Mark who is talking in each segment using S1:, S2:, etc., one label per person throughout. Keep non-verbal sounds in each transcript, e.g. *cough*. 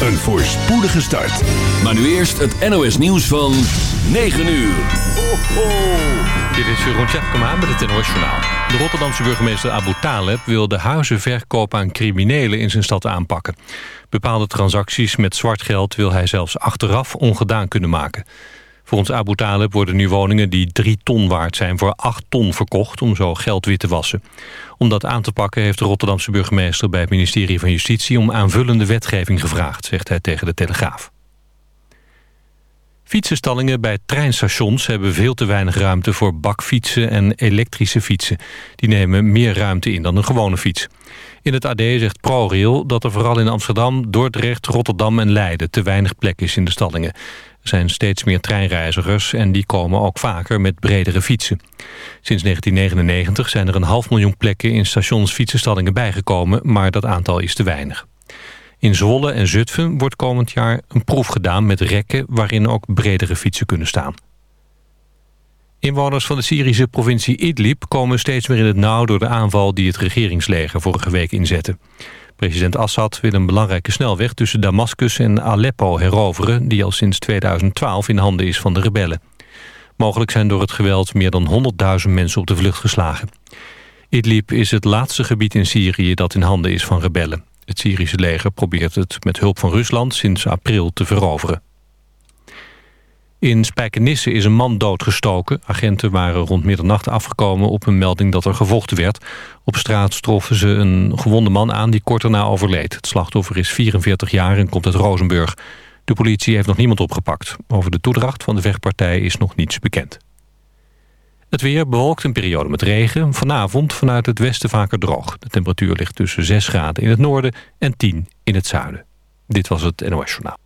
S1: een voorspoedige start. Maar nu eerst het NOS nieuws van 9 uur. Ho, ho.
S2: Dit is Jeroen Tjepkema met het NOS Journaal. De Rotterdamse burgemeester Abu Taleb wil de huizenverkoop aan criminelen in zijn stad aanpakken. Bepaalde transacties met zwart geld wil hij zelfs achteraf ongedaan kunnen maken. Volgens Abu Talib worden nu woningen die 3 ton waard zijn... voor 8 ton verkocht om zo geld wit te wassen. Om dat aan te pakken heeft de Rotterdamse burgemeester... bij het ministerie van Justitie om aanvullende wetgeving gevraagd... zegt hij tegen de Telegraaf. Fietsenstallingen bij treinstations hebben veel te weinig ruimte voor bakfietsen en elektrische fietsen. Die nemen meer ruimte in dan een gewone fiets. In het AD zegt ProRail dat er vooral in Amsterdam, Dordrecht, Rotterdam en Leiden te weinig plek is in de stallingen. Zijn steeds meer treinreizigers en die komen ook vaker met bredere fietsen. Sinds 1999 zijn er een half miljoen plekken in stations fietsenstallingen bijgekomen, maar dat aantal is te weinig. In Zwolle en Zutphen wordt komend jaar een proef gedaan met rekken waarin ook bredere fietsen kunnen staan. Inwoners van de Syrische provincie Idlib komen steeds meer in het nauw door de aanval die het regeringsleger vorige week inzette. President Assad wil een belangrijke snelweg tussen Damascus en Aleppo heroveren... die al sinds 2012 in handen is van de rebellen. Mogelijk zijn door het geweld meer dan 100.000 mensen op de vlucht geslagen. Idlib is het laatste gebied in Syrië dat in handen is van rebellen. Het Syrische leger probeert het met hulp van Rusland sinds april te veroveren. In Spijkenisse is een man doodgestoken. Agenten waren rond middernacht afgekomen op een melding dat er gevochten werd. Op straat troffen ze een gewonde man aan die kort daarna overleed. Het slachtoffer is 44 jaar en komt uit Rozenburg. De politie heeft nog niemand opgepakt. Over de toedracht van de vechtpartij is nog niets bekend. Het weer bewolkt een periode met regen. Vanavond vanuit het westen vaker droog. De temperatuur ligt tussen 6 graden in het noorden en 10 in het zuiden. Dit was het NOS Journaal.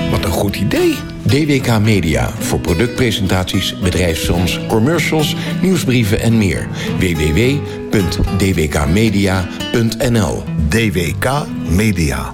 S3: Wat een goed idee. DWK Media voor productpresentaties, bedrijfsfilms, commercials, nieuwsbrieven en meer. www.dwkmedia.nl
S4: DWK Media.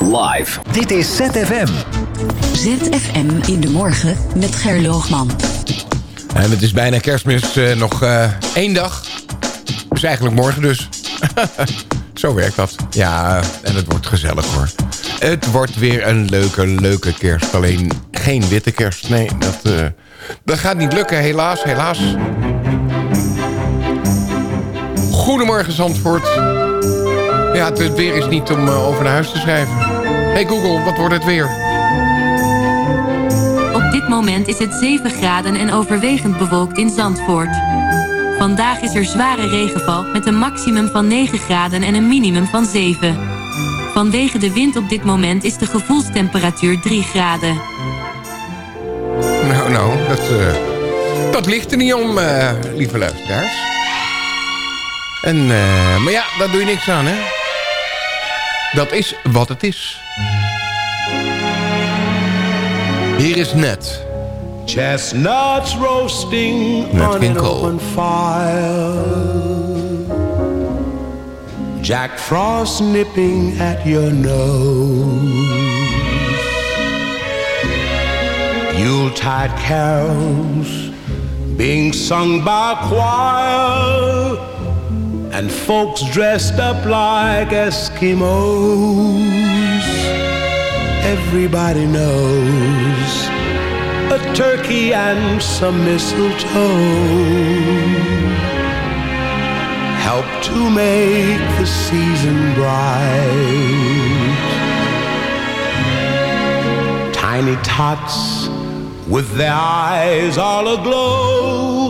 S1: Live.
S5: Dit is ZFM.
S6: ZFM in de morgen met Gerloogman.
S3: En het is bijna kerstmis. eh, nog eh, één dag. Dus eigenlijk morgen dus. *laughs* Zo werkt dat. Ja, en het wordt gezellig hoor. Het wordt weer een leuke, leuke kerst. Alleen geen witte kerst. Nee, dat, eh, dat gaat niet lukken. Helaas, helaas. Goedemorgen Zandvoort. Ja, het, het weer is niet om eh, over naar huis te schrijven. Hey Google, wat wordt het weer?
S7: Op dit moment is het 7 graden en overwegend bewolkt in Zandvoort. Vandaag is er zware regenval met een maximum van 9 graden en een minimum van 7. Vanwege de wind op dit moment is de gevoelstemperatuur 3 graden.
S8: Nou, nou, dat, uh, dat ligt er niet om, uh, lieve luisteraars. En, uh, maar ja, daar doe je niks aan, hè? Dat is wat het is. Hier is net.
S5: Chestnuts roasting
S8: Nat
S5: on an open fire. Jack Frost nipping at your nose. Yuletide carols being sung by a choir. And folks dressed up like Eskimos. Everybody knows a turkey and some mistletoe help to make the season bright. Tiny tots with their eyes all aglow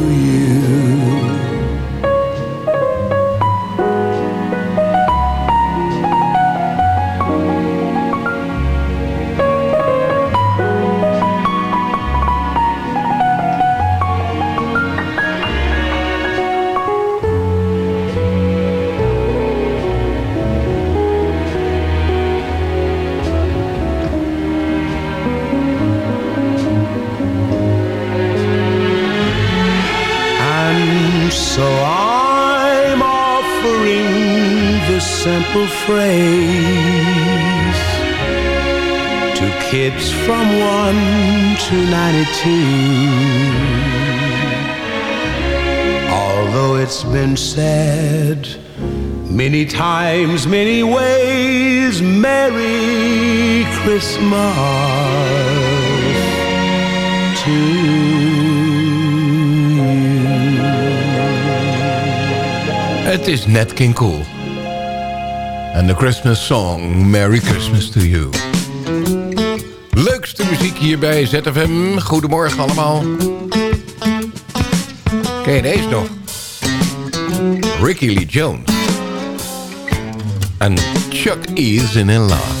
S5: simple phrase to kids from 1 to 92. Although it's been said many times, many ways, Merry Christmas to
S8: Het is Nat King Cole. En de Christmas song Merry Christmas to You. Leukste muziek hier bij ZFM. Goedemorgen allemaal. Ken je deze nog? Ricky Lee Jones. En Chuck E. is in love.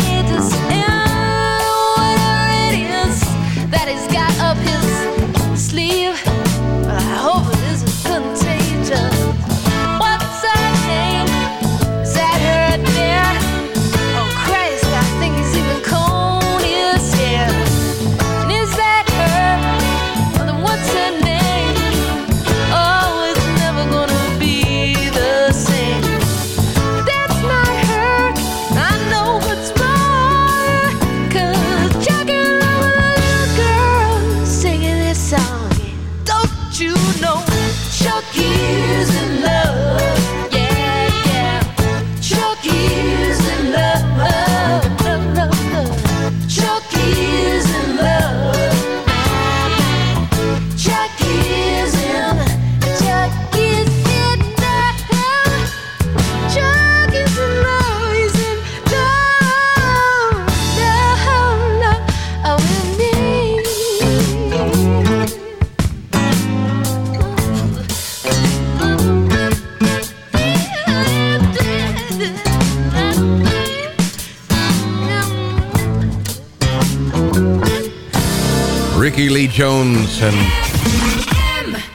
S3: Jones en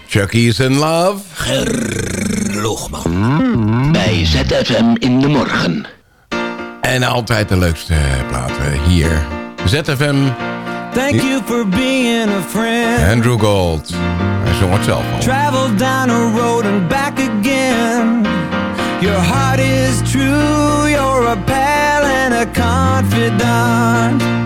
S3: Chucky's in Love.
S9: Gerloogman. Bij ZFM in de morgen.
S3: En altijd de leukste platen hier. ZFM.
S10: Thank you for being a friend.
S3: Andrew Gold. Hij zong het zelf al.
S10: Travel down a road and back again. Your heart is true, you're a pal and a confidant.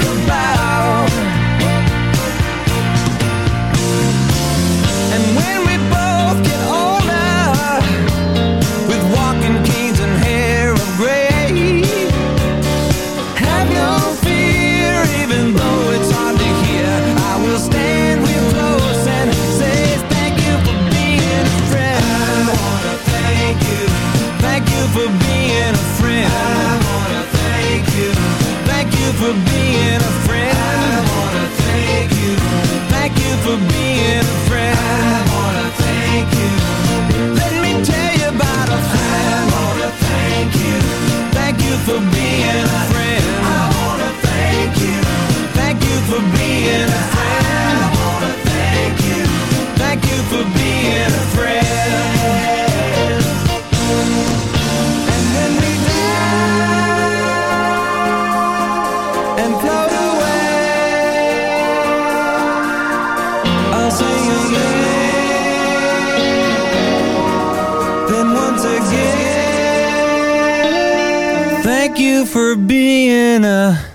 S10: you for being a.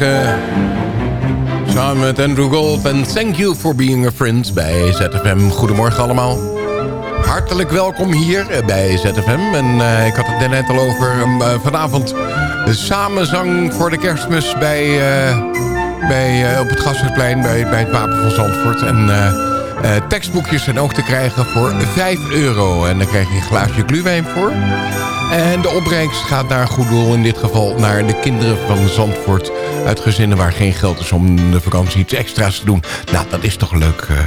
S3: over 9. Samen met Andrew Gold en Thank You for Being a Friend bij ZFM. Goedemorgen allemaal. Hartelijk welkom hier bij ZFM. En uh, ik had het net al over uh, vanavond de samenzang voor de kerstmis bij, bij, op het Gasthuisplein bij, bij het Wapen van Zandvoort. En tekstboekjes zijn ook te krijgen voor 5 euro. En daar krijg je een glaasje gluwijn voor. En de opbrengst gaat naar goed doel, in dit geval naar de kinderen van Zandvoort... uit gezinnen waar geen geld is om de vakantie iets extra's te doen. Nou, dat is toch leuk, uh,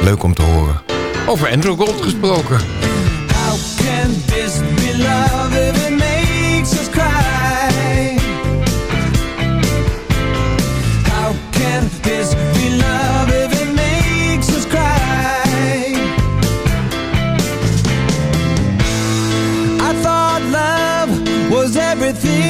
S3: leuk om te horen. Over Andrew Gold gesproken.
S10: How can this be love if it makes us cry? How can this be love if it makes us cry? I thought love was everything.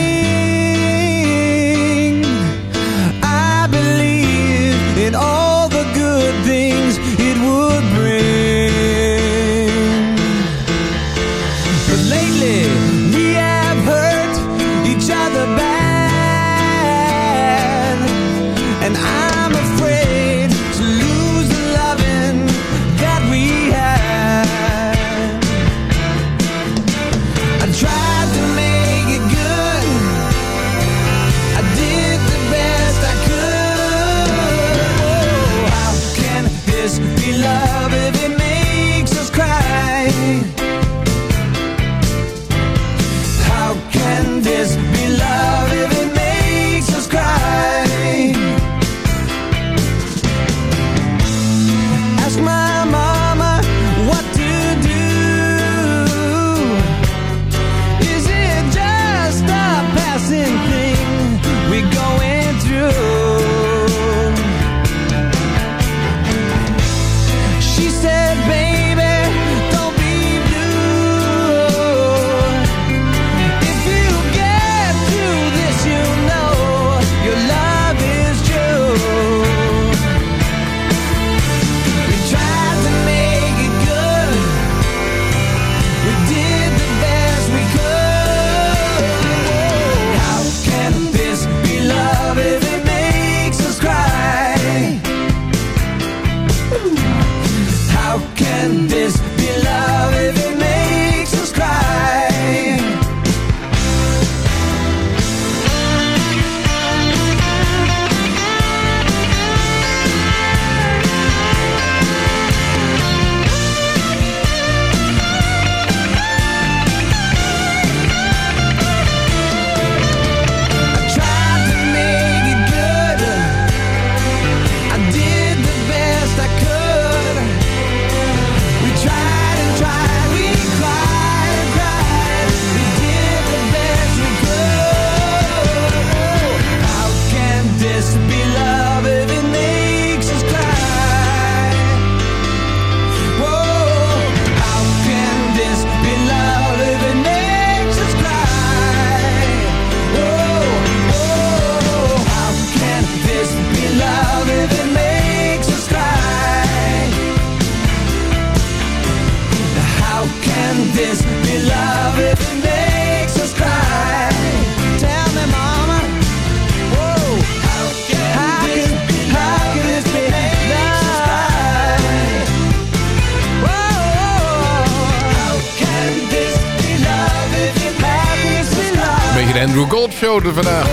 S3: Show er vandaag.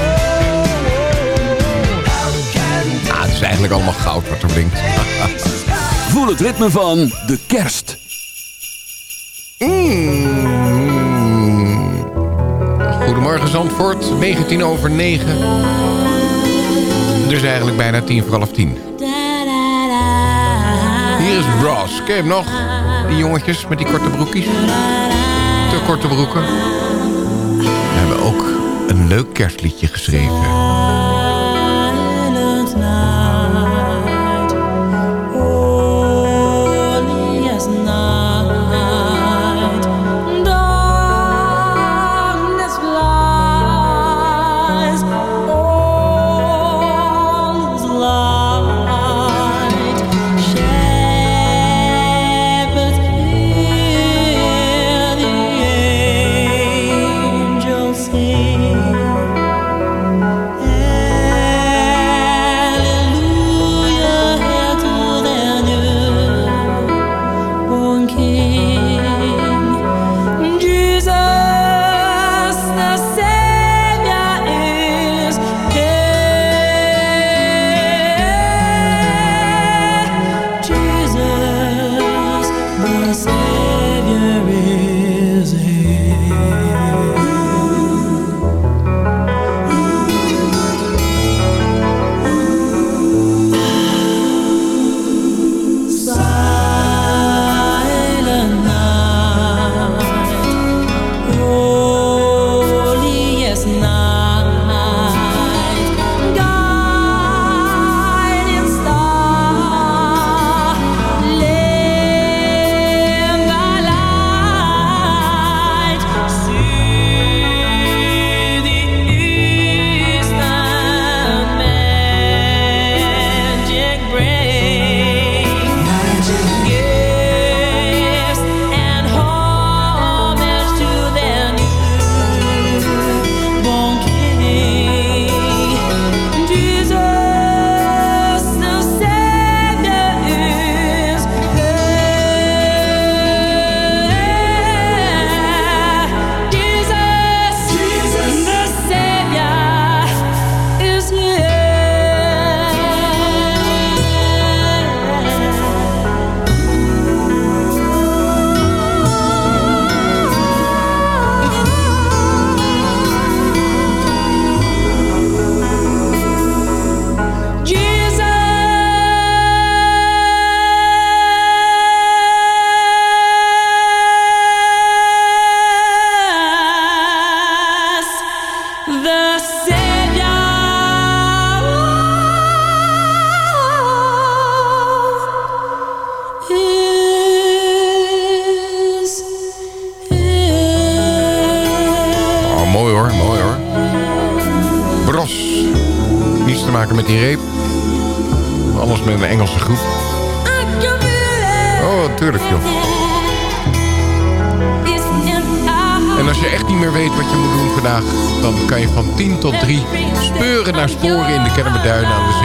S3: Ah, het is eigenlijk allemaal goud wat er blinkt. *laughs*
S1: Voel het ritme van de kerst.
S3: Mm. Goedemorgen Zandvoort, 19 over 9. Dus eigenlijk bijna 10 voor half 10. Hier is Bros. Ken je hem nog? Die jongetjes met die korte broekjes. Te korte broeken. Leuk kerstliedje geschreven.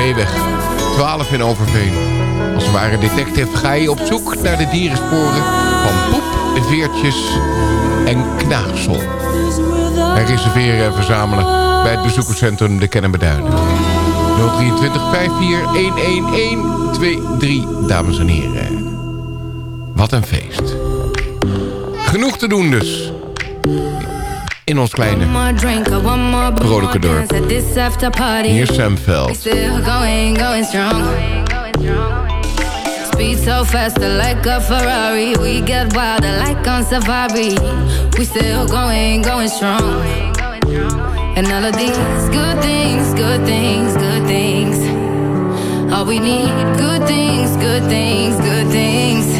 S3: Zeeweg. 12 in Overveen. Als ware detective ga je op zoek naar de dierensporen... van poep, veertjes en knaagsel. En reserveren en verzamelen bij het bezoekerscentrum de Kennemerduinen. 023 54 11123, dames en heren. Wat een feest. Genoeg te doen dus. In ons kleine vrolijke dorp. Hier Sam Veld.
S8: Speed so fast, like a Ferrari. We get wilder, like on safari. We still going, going strong. And all of these good things, good things, good things. All we need, good things, good things, good things.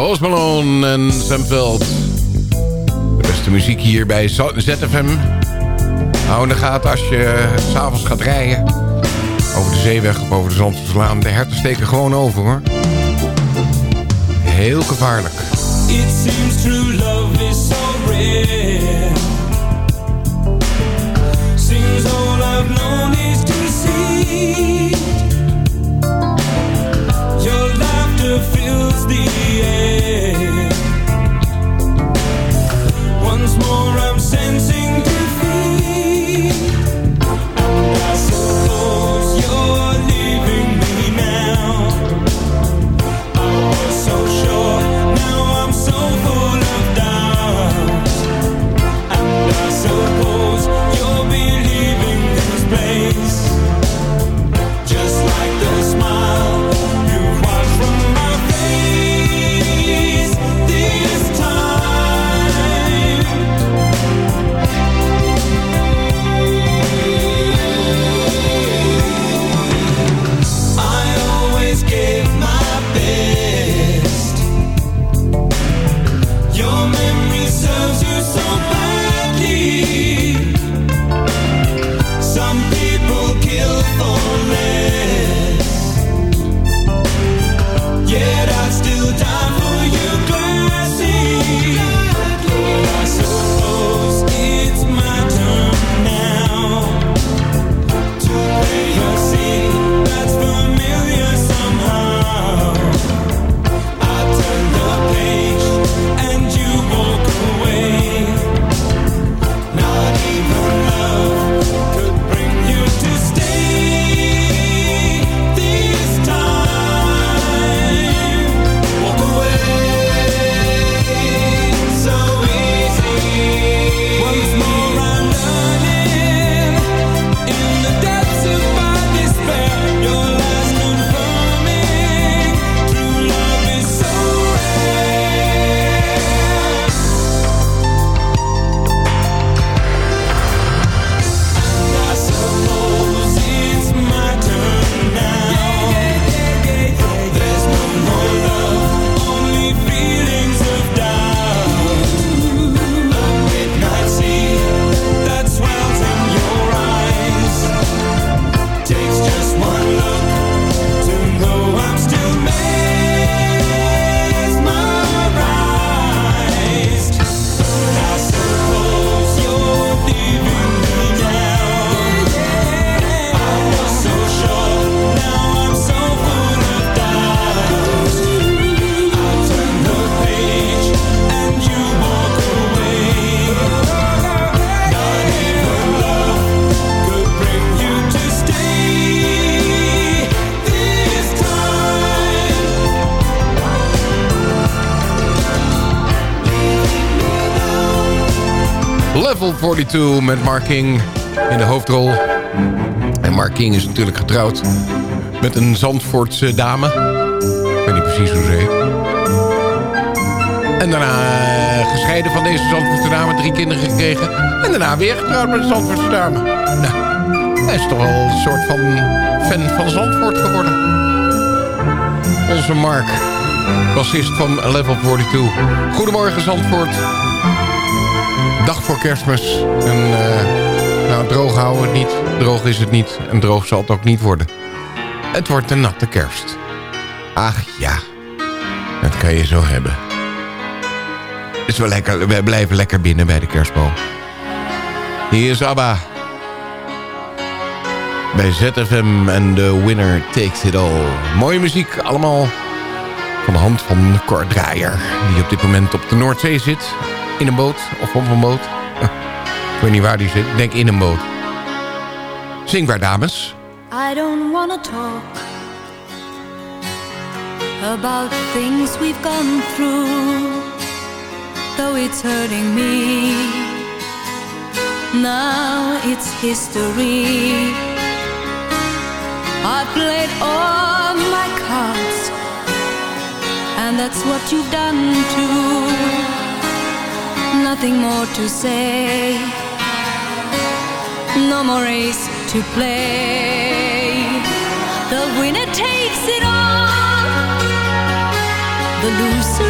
S8: Post
S3: en Sam Veld. De beste muziek hier bij ZFM. Hou in de gaten als je s'avonds gaat rijden. Over de zeeweg of over de Zandvoortslaan. De herten steken gewoon over hoor. Heel gevaarlijk.
S11: It seems true love is so rare. Seems all I've known is deceit. Your Once more I'm
S3: 42 met Mark King in de hoofdrol. En Mark King is natuurlijk getrouwd met een Zandvoortse dame. Ik weet niet precies hoe ze heet. En daarna eh, gescheiden van deze Zandvoortse dame, drie kinderen gekregen. En daarna weer getrouwd met een Zandvoortse dame. Nou, hij is toch wel een soort van fan van Zandvoort geworden. Onze Mark, bassist van Level 42. Goedemorgen Zandvoort. Dag voor kerstmis. En uh, nou, droog houden we het niet. Droog is het niet. En droog zal het ook niet worden. Het wordt een natte kerst. Ach ja, dat kan je zo hebben. Is wel lekker, we blijven lekker binnen bij de kerstboom. Hier is ABBA. Bij ZFM en The Winner Takes It All. Mooie muziek, allemaal van de hand van Cor Draaier. Die op dit moment op de Noordzee zit. In een boot of op een boot. *laughs* Ik weet niet waar die zit. Denk in een boot. Zingbaar, dames.
S8: I don't wanna talk about things we've gone through, though it's hurting me. Now it's history. I played all my cards, and that's what you've done too. Nothing more to say, no more race to play. The winner takes it all. The loser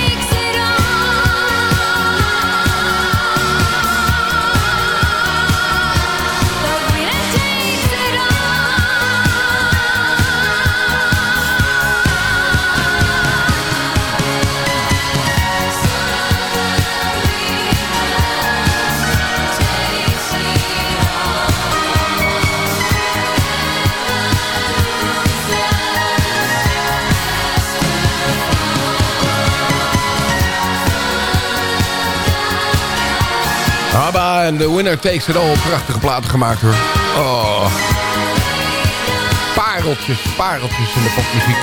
S3: En The Winner Takes It All. Prachtige platen gemaakt hoor. Oh. Pareltjes, pareltjes in de popmuziek.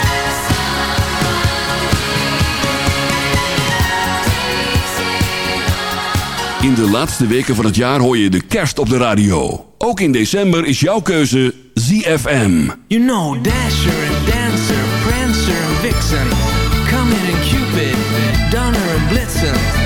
S1: In de laatste weken van het jaar hoor je de kerst op de radio. Ook in december is jouw keuze ZFM.
S10: You know Dasher and Dancer, Prancer and Vixen, Comet and Cupid, Donner and Blitzen.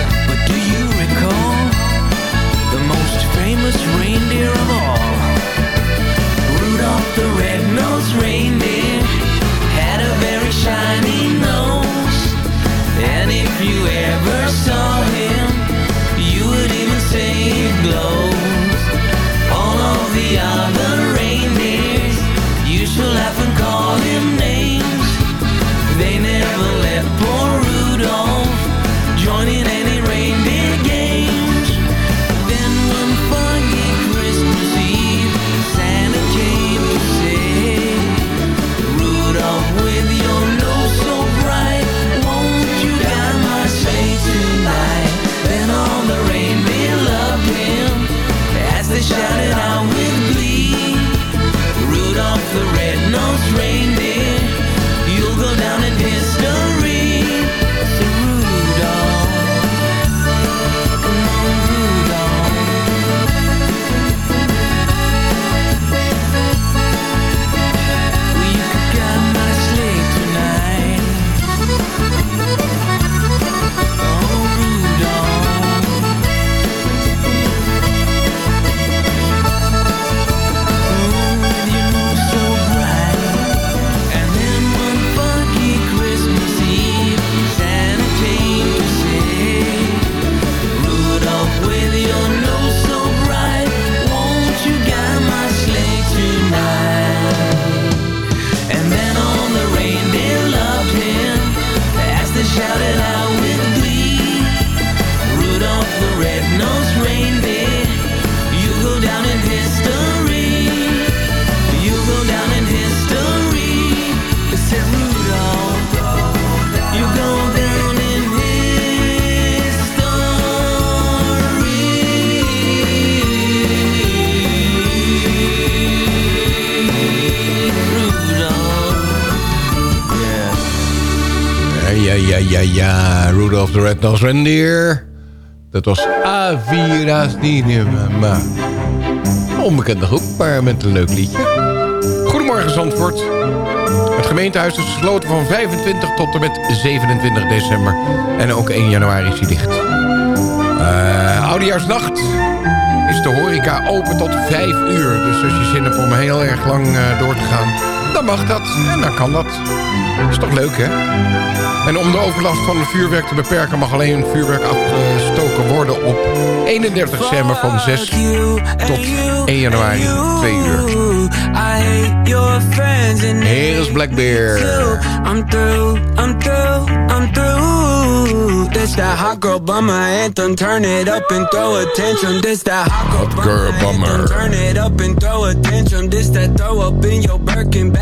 S10: The Red-Nosed Reindeer.
S3: Dat was A4 Mama. Onbekende groep, maar met een leuk liedje. Goedemorgen Zandvoort. Het gemeentehuis is gesloten van 25 tot en met 27 december. En ook 1 januari is hij dicht. Eh Oudejaarsnacht is de horeca open tot 5 uur. Dus als je zin hebt om heel erg lang eh, door te gaan, dan mag dat. En dan kan dat. Is toch leuk, hè? En om de overlast van het vuurwerk te beperken... mag alleen vuurwerk afgestoken worden op 31 december van 6 tot 1 januari 2 uur. Hier is Black Bear.
S10: I'm through, I'm through, I'm through. This that hot girl bummer anthem. Turn it up and throw attention. This that hot girl,
S3: girl bummer.
S10: Turn it up and throw attention. This that throw up in your Birkin bag.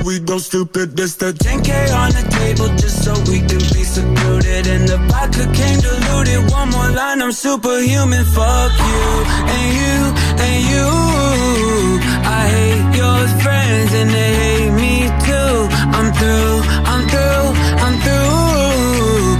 S12: yeah, we go stupid. This the 10K on the table just so we can be secluded. And the vodka came diluted. One more line, I'm superhuman. Fuck you and you and you. I hate your friends and they hate me too. I'm through, I'm through, I'm through.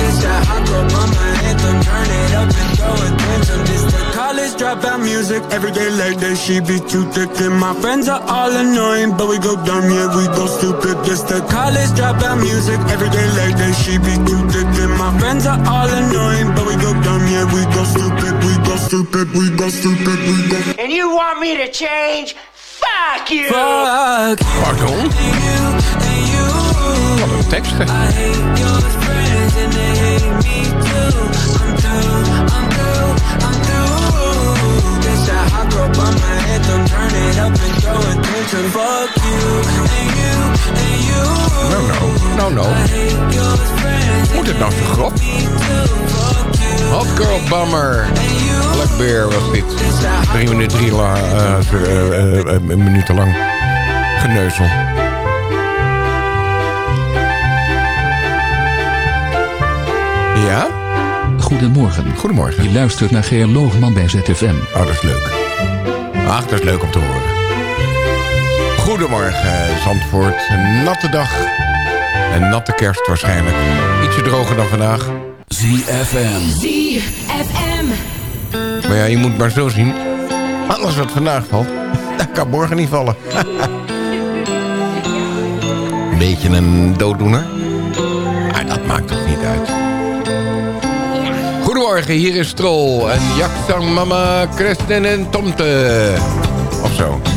S12: This that hot girl by my anthem. Turn it up and throw attention. This the college dropout music. Every day like that, she be too thick. And my friends are all annoying, but we go dumb, yeah, we go stupid. This the college dropout music. Every day like that, she be too thick. And my friends are all annoying, but we go dumb, yeah, we go stupid, we go stupid, we go stupid, we go.
S13: And you want me to change? Fuck you!
S12: Fuck you.
S3: Pardon? Wat een teksten. Drie minuten, drie la, eh, eh, eh, eh, minuten lang geneuzel. Ja?
S14: Goedemorgen.
S3: Goedemorgen.
S14: Je luistert naar Geer Loogman bij ZFM.
S3: Oh, dat is leuk. Ach, dat is leuk om te horen. Goedemorgen, Zandvoort. Een natte dag. Een natte kerst waarschijnlijk. Ietsje droger dan vandaag.
S1: ZFM.
S8: ZFM.
S3: Maar ja, je moet maar zo zien. Alles wat vandaag valt, dat kan morgen niet vallen. *laughs* Beetje een dooddoener. Maar dat maakt toch niet uit. Hier is Strol en Jaksang Mama, Kristen en Tomte. Of zo.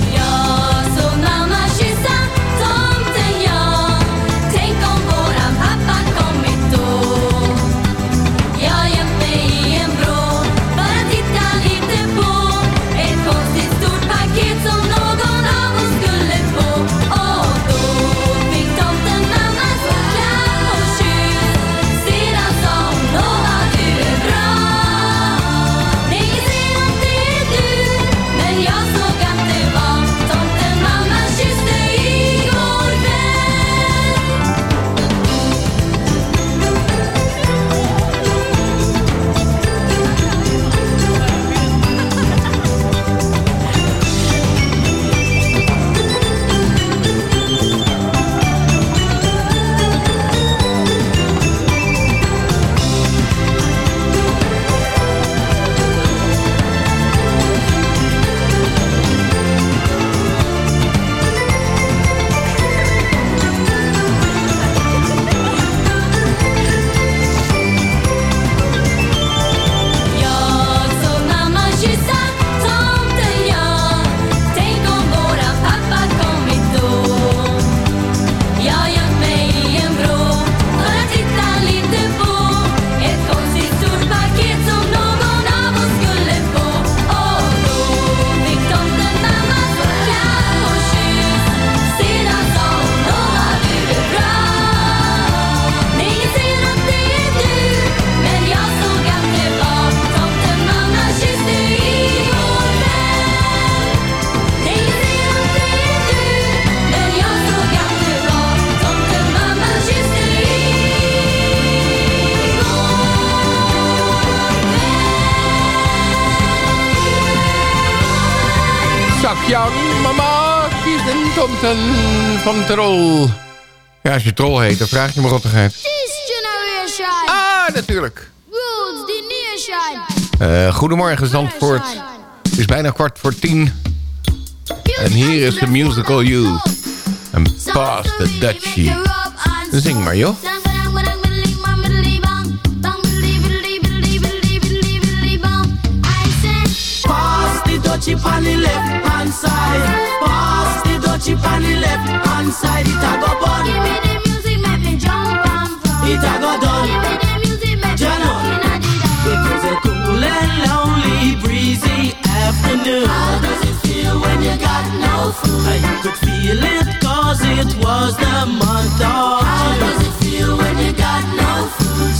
S3: Van Trol. Ja, als je Trol heet, dan vraag je me rottigheid.
S15: This generation
S3: Ah, natuurlijk.
S15: rules the
S3: Eh, goedemorgen, Zandvoort. Het is bijna kwart voor tien. En hier is de musical You. En Pass the Dutchie. Zing maar, joh.
S12: Pass the dutchie on the left hand side. touch it on the left hand side, it a go burn.
S15: Give me the music, make me jump and run. It a go done. Give me the music, make me jump and
S10: It was a cool and lonely, breezy afternoon. How
S15: does it feel when you got no
S10: food? I could feel it 'cause it was the month of June. How does it feel when you got no food?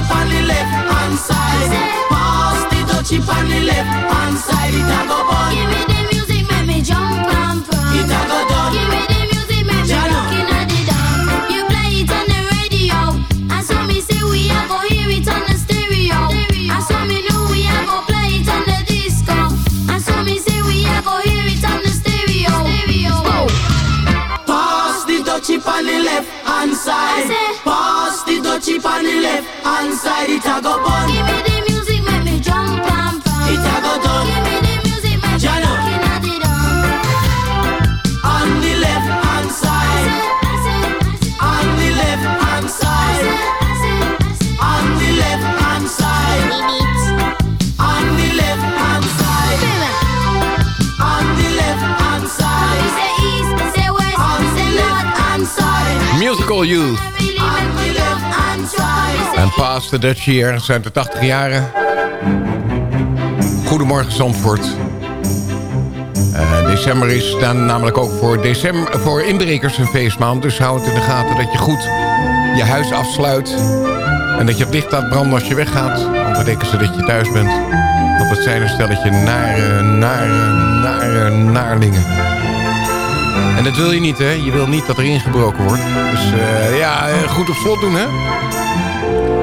S10: touchy on the left hand side. Pass the touchy. A go fun.
S15: Give me the music, make me jump and prance.
S10: It a go done.
S15: Give me the music, make me
S10: Jello.
S15: rock the dance. On the
S10: left hand side. On the left hand side. On the left hand side. On the left hand side. On the left hand side.
S15: Say east, say west, say north.
S10: hand side.
S3: Musical Youth. En Paas de Dutch hier zijn de 80 jaren. Goedemorgen Zandvoort. Eh, december is dan namelijk ook voor, december, voor inbrekers een feestmaand. Dus hou het in de gaten dat je goed je huis afsluit. En dat je het licht laat branden als je weggaat. Want dan denken ze dat je thuis bent. Want het zijn een stelletje nare, nare, nare, naarlingen. En dat wil je niet, hè? Je wil niet dat er ingebroken wordt. Dus eh, ja, eh, goed op slot doen, hè?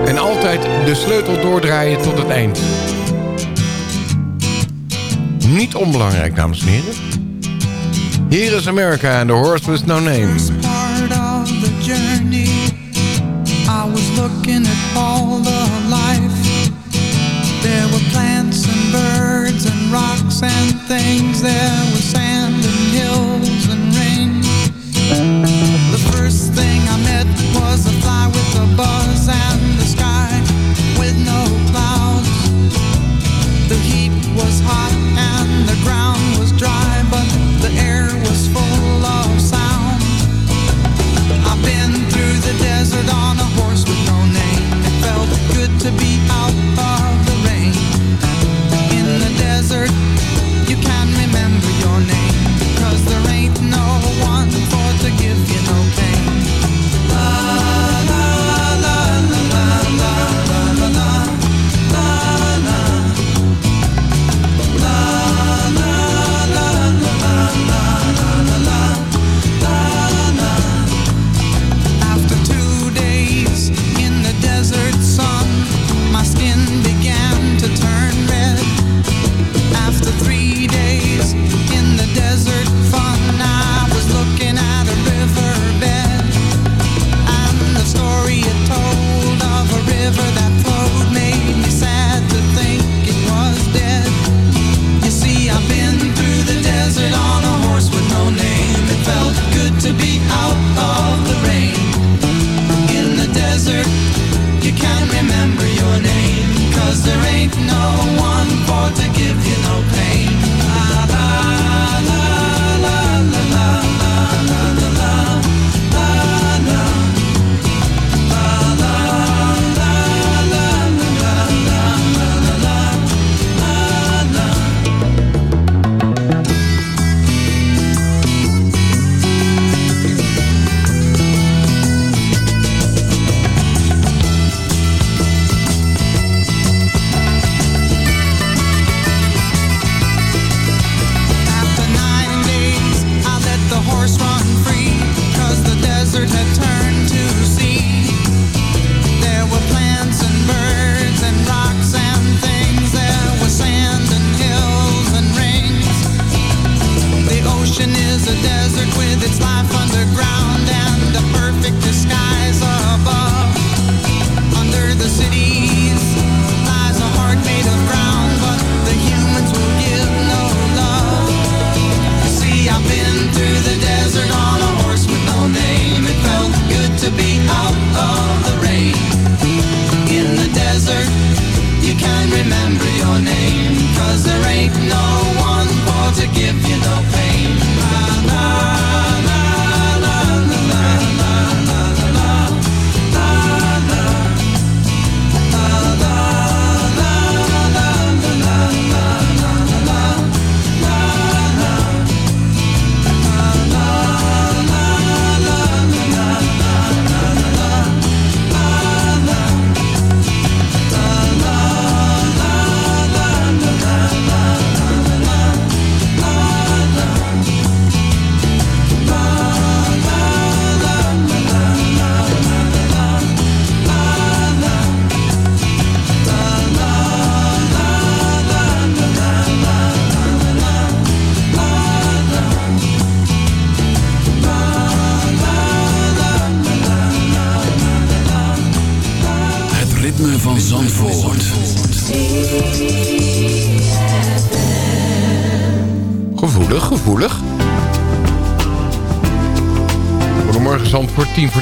S3: En altijd de sleutel doordraaien tot het eind. Niet onbelangrijk, dames en heren. Hier is America and the Horse with No Name.
S16: I was looking at all the life. There were plants and birds and rocks and things. There was sand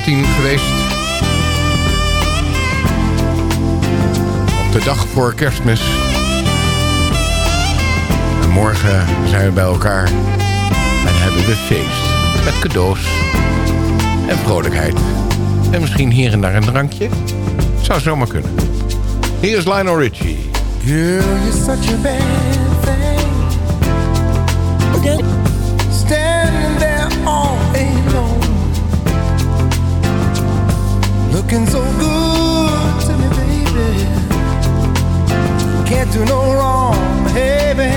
S3: geweest. Op de dag voor kerstmis. En morgen zijn we bij elkaar en hebben we feest. Met cadeaus en vrolijkheid. En misschien hier en daar een drankje. Zou zomaar kunnen. Hier is Lionel Richie.
S17: Girl, you're such a bad thing. Standing looking so good to me, baby. Can't do no wrong, hey, babe.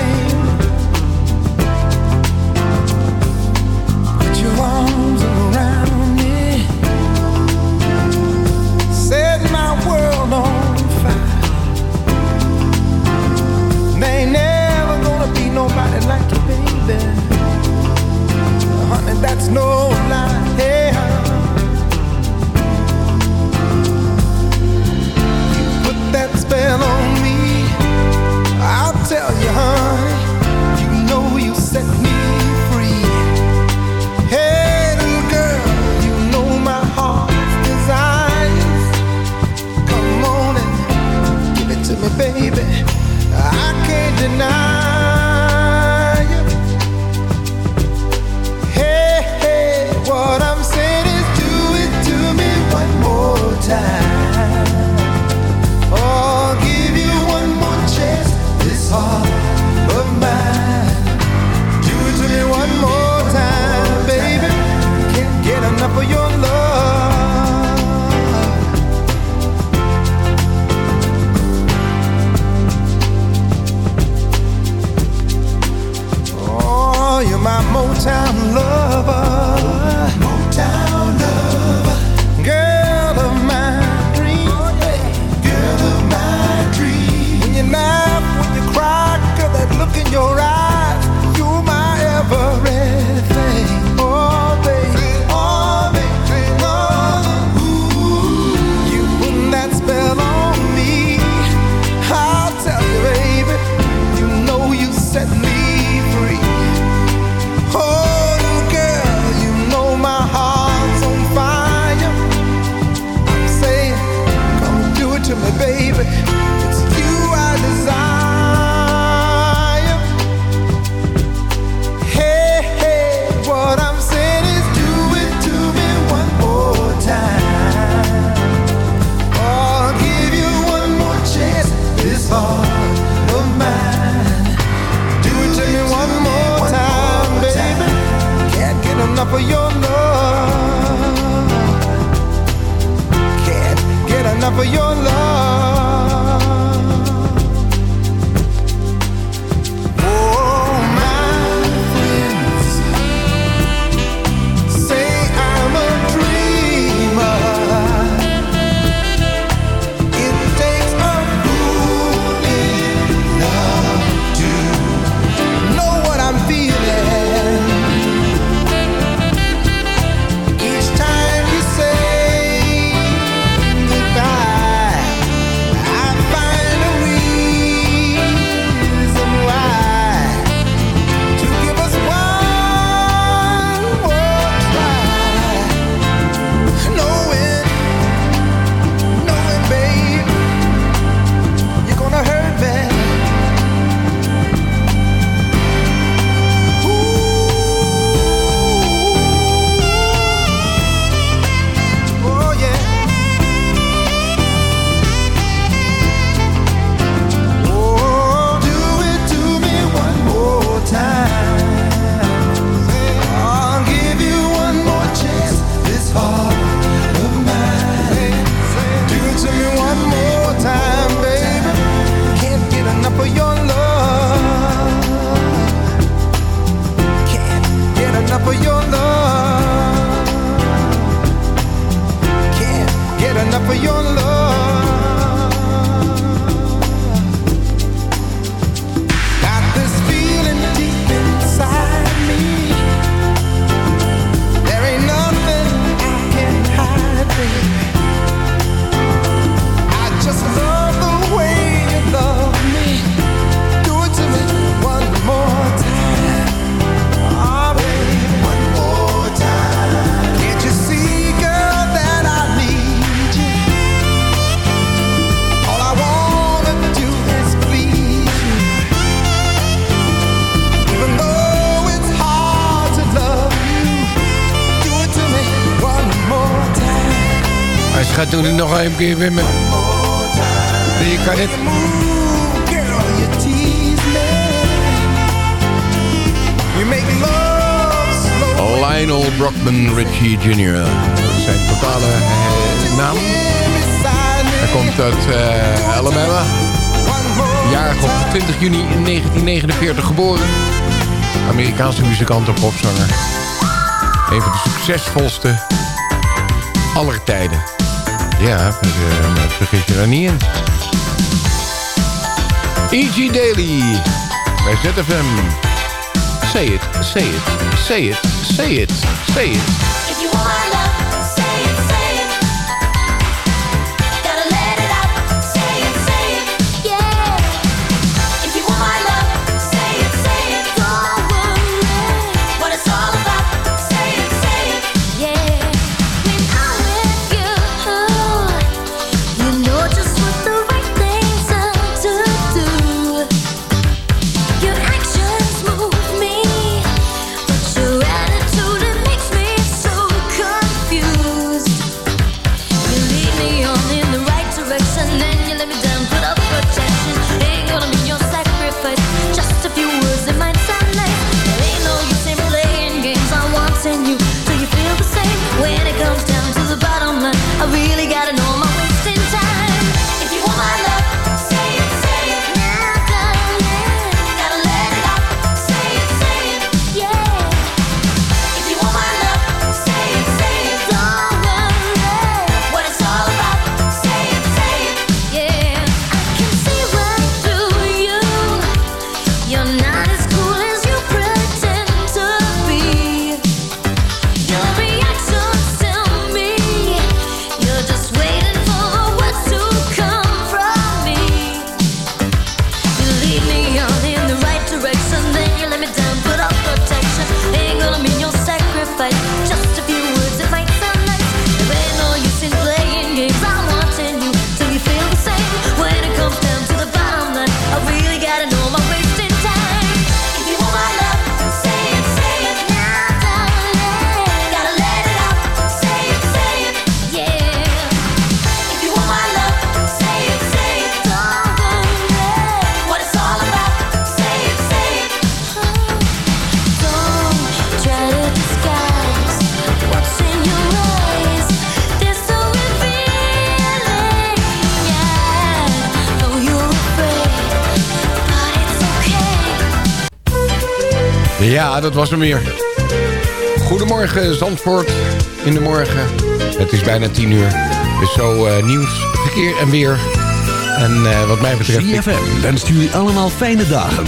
S17: Put your arms around me. Set my world on fire. They
S18: Lionel Brockman Richie Jr. Dat is zijn totale eh, naam. Hij komt uit eh, Alabama. Jarig op 20 juni 1949 geboren. Amerikaanse muzikant en popzanger. Een van de succesvolste aller tijden. Ja, eh, maar vergis je daar niet in. E.G. Daily bij ZFM. Say it, say it, say it, say it, say it. Ja, dat was hem weer. Goedemorgen Zandvoort in de morgen. Het is bijna tien uur. Dus zo eh, nieuws, verkeer en weer. En eh, wat mij betreft...
S14: CFM wenst jullie allemaal fijne dagen.